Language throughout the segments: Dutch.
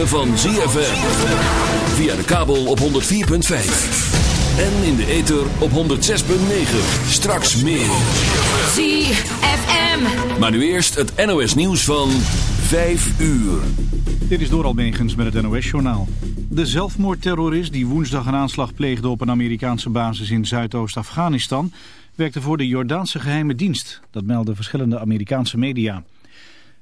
ritme van ZFM. Via de kabel op 104.5. En in de ether op 106.9. Straks meer. ZFM. Maar nu eerst het NOS nieuws van 5 uur. Dit is door Megens met het NOS-journaal. De zelfmoordterrorist die woensdag een aanslag pleegde op een Amerikaanse basis in Zuidoost-Afghanistan... werkte voor de Jordaanse geheime dienst. Dat melden verschillende Amerikaanse media.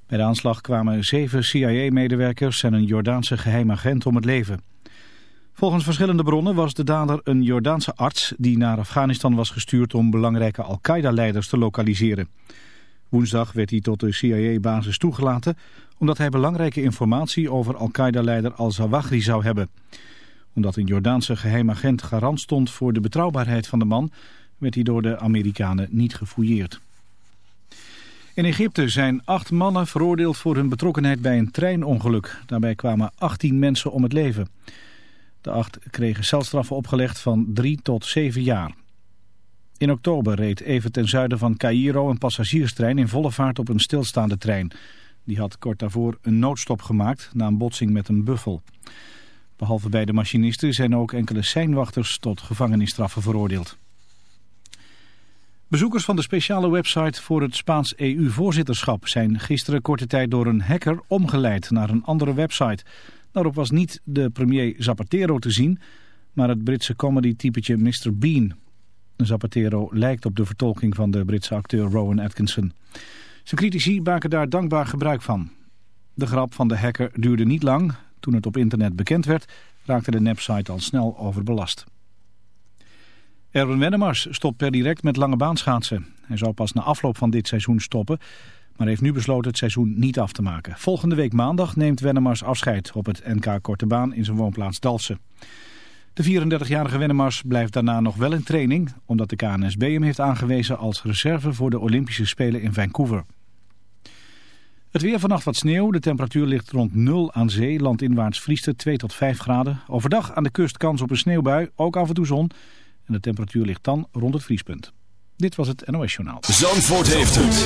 Bij de aanslag kwamen zeven CIA-medewerkers en een Jordaanse geheim agent om het leven. Volgens verschillende bronnen was de dader een Jordaanse arts die naar Afghanistan was gestuurd om belangrijke Al-Qaeda-leiders te lokaliseren. Woensdag werd hij tot de CIA-basis toegelaten omdat hij belangrijke informatie over Al-Qaeda-leider al-Zawahri zou hebben. Omdat een Jordaanse geheim agent garant stond voor de betrouwbaarheid van de man, werd hij door de Amerikanen niet gefouilleerd. In Egypte zijn acht mannen veroordeeld voor hun betrokkenheid bij een treinongeluk. Daarbij kwamen 18 mensen om het leven. De acht kregen celstraffen opgelegd van drie tot zeven jaar. In oktober reed even ten zuiden van Cairo een passagierstrein in volle vaart op een stilstaande trein. Die had kort daarvoor een noodstop gemaakt na een botsing met een buffel. Behalve bij de machinisten zijn ook enkele seinwachters tot gevangenisstraffen veroordeeld. Bezoekers van de speciale website voor het Spaans EU-voorzitterschap zijn gisteren korte tijd door een hacker omgeleid naar een andere website. Daarop was niet de premier Zapatero te zien, maar het Britse comedy-typetje Mr. Bean. Zapatero lijkt op de vertolking van de Britse acteur Rowan Atkinson. Zijn critici maken daar dankbaar gebruik van. De grap van de hacker duurde niet lang. Toen het op internet bekend werd, raakte de nepsite al snel overbelast. Erwin Wennemars stopt per direct met lange baanschaatsen. Hij zou pas na afloop van dit seizoen stoppen, maar heeft nu besloten het seizoen niet af te maken. Volgende week maandag neemt Wennemars afscheid op het NK Korte Baan in zijn woonplaats Dalsen. De 34-jarige Wennemars blijft daarna nog wel in training, omdat de KNSB hem heeft aangewezen als reserve voor de Olympische Spelen in Vancouver. Het weer vannacht wat sneeuw, de temperatuur ligt rond 0 aan zee, landinwaarts vriest het 2 tot 5 graden. Overdag aan de kust kans op een sneeuwbui, ook af en toe zon. En de temperatuur ligt dan rond het vriespunt. Dit was het NOS Journaal. Zandvoort heeft het.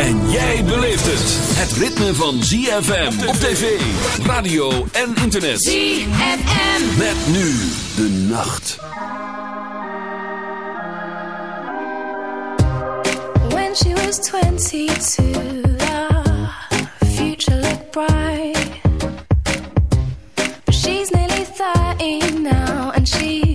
En jij beleeft het. Het ritme van ZFM op tv, radio en internet. ZFM. Met nu de nacht. When she was 22, the future looked bright. But she's nearly 30 now, and she's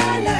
la la.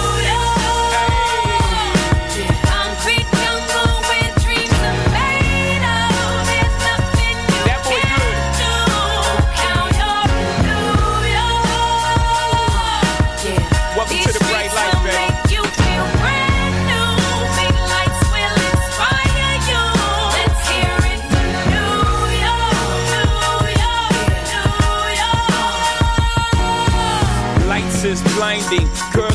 is blinding.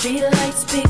Street lights, big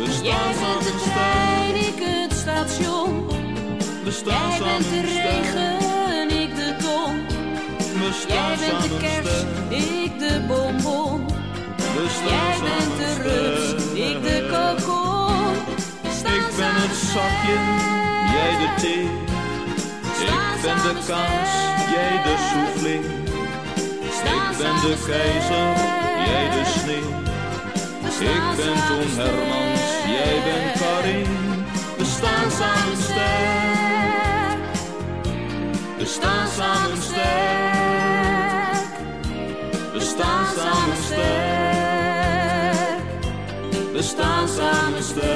We Jij bent de trein, ik het station. we staan Jij bent de regen, ik de ton. Jij bent de samen kers, sterk. ik de bonbon. Jij bent de sterk. ik de kokon. Ik ben het zakje, jij de thee. Ik ben de sterk. jij de soufflé. Ik ben de keizer, jij de sneeuw. Ik ben Hermans, sterk. Jij bent Karin. We staan samen sterk. We staan samen sterk. We staan samen sterk. We staan samen sterk.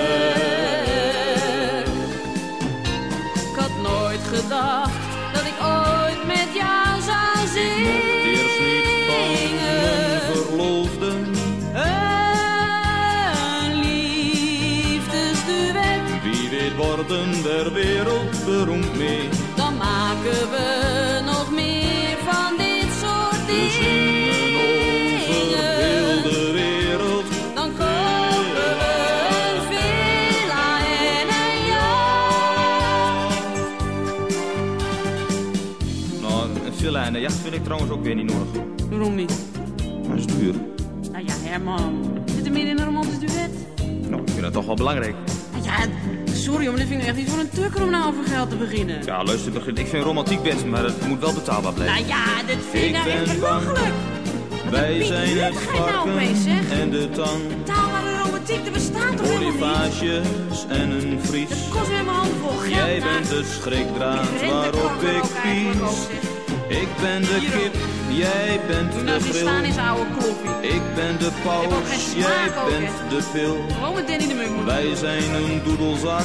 Ik had nooit gedacht worden der wereld beroemd mee. dan maken we nog meer van dit soort dingen. de wereld. Dan kopen we een villa en een jacht. Nou, een villa en een jacht vind ik trouwens ook weer niet nodig. Waarom niet? Maar dat is duur. Nou ja, Herman. Zit er meer in een romantisch duet? Nou, ik vind dat toch wel belangrijk. Ja, sorry, maar dit vind ik echt niet voor een tukker om nou over geld te beginnen. Ja, luister, Begin, ik vind romantiek best, maar het moet wel betaalbaar blijven. Nou ja, dit vind ik, nou echt belachelijk. Wij zijn het nou varken en de tang. Betaalbare romantiek, dat bestaat toch helemaal niet? En een vries. Dat kost weer mijn handen vol geld. Jij bent de schrikdraad Ik ren de waarop ik pies. Ik ben de Hier kip, jij bent Doe de nou eens staan oude. Ik ben de paus, jij bent de pil. Gewoon met Danny de Munk Wij zijn een doedelzak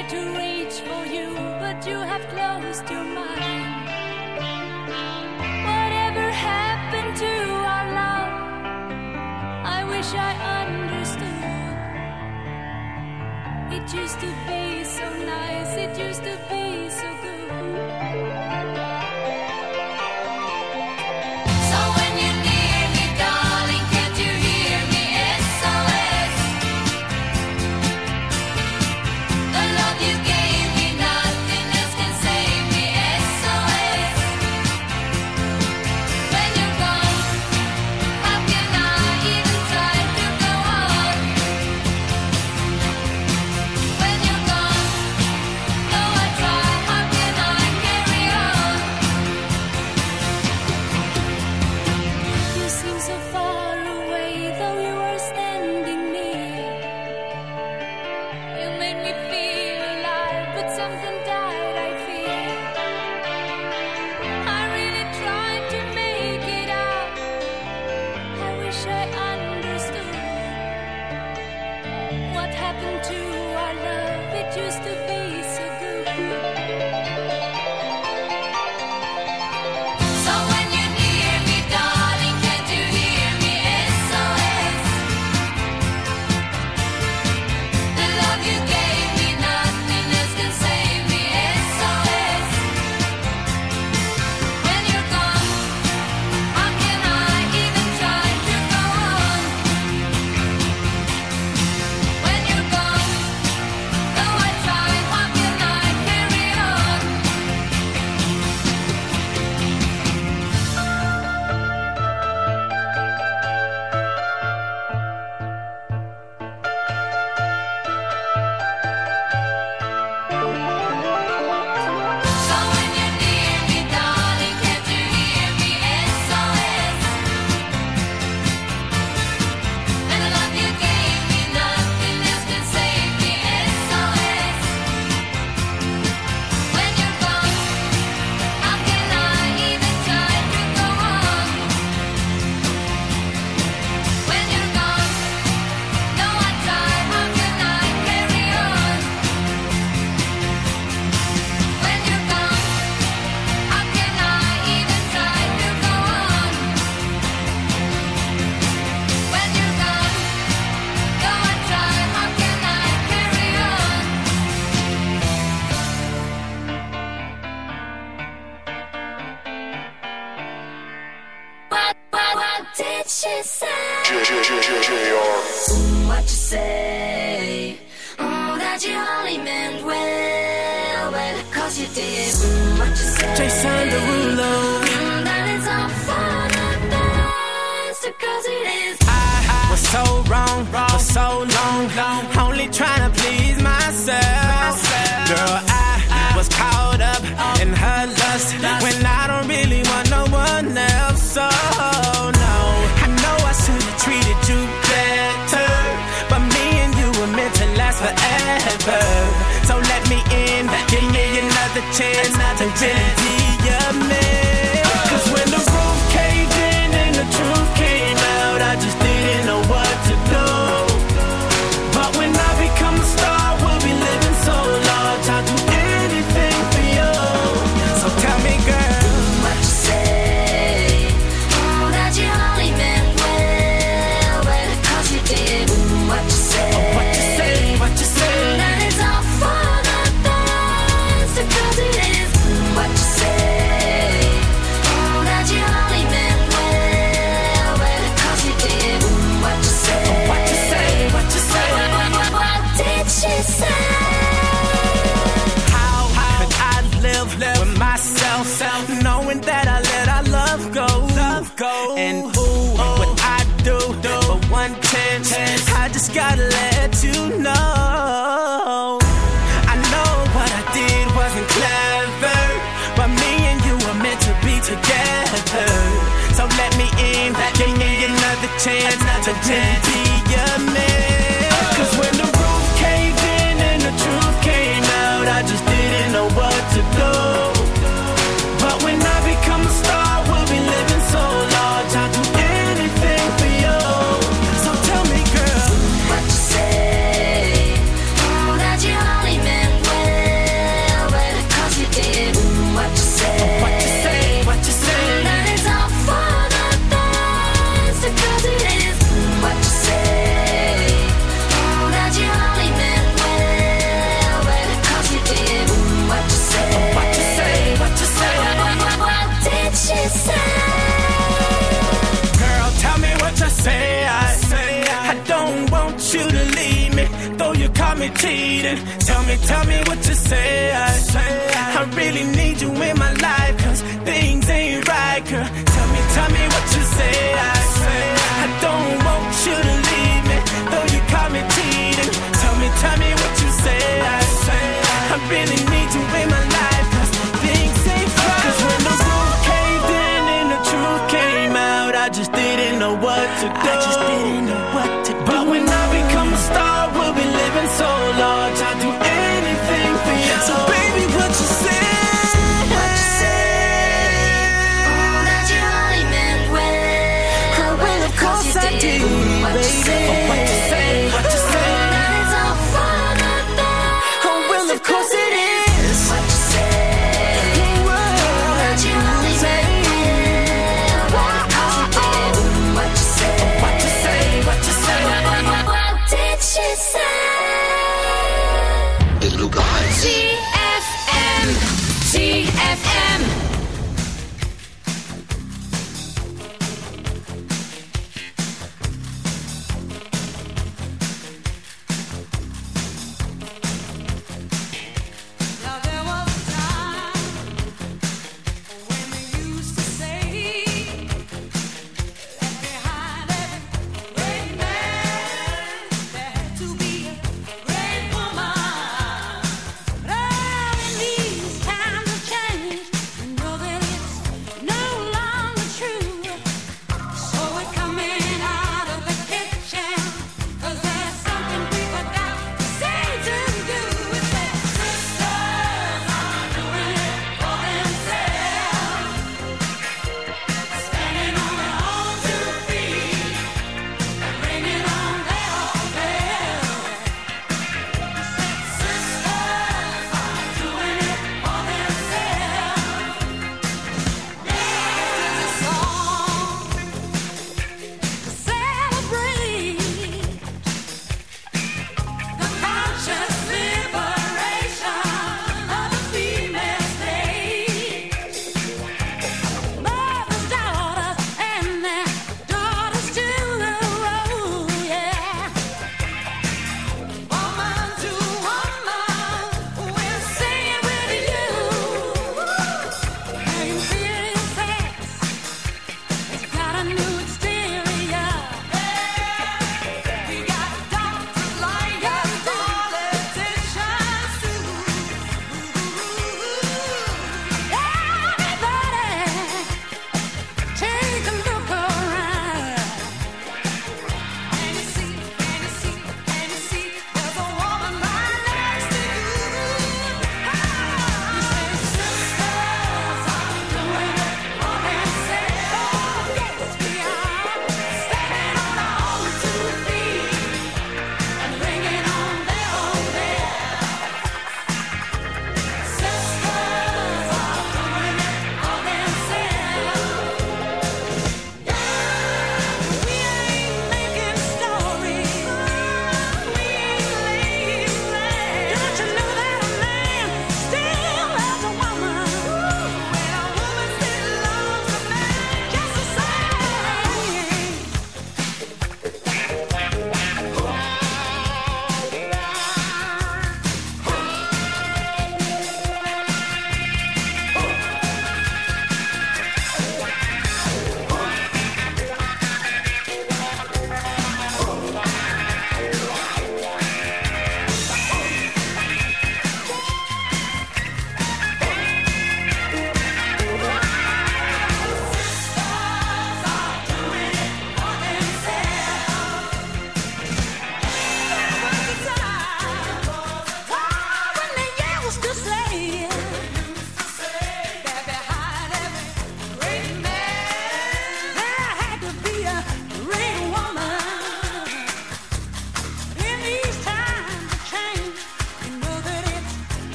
Tried to reach for you, but you have closed your mind. Whatever happened to our love? I wish I understood. It used to be so nice, it used to be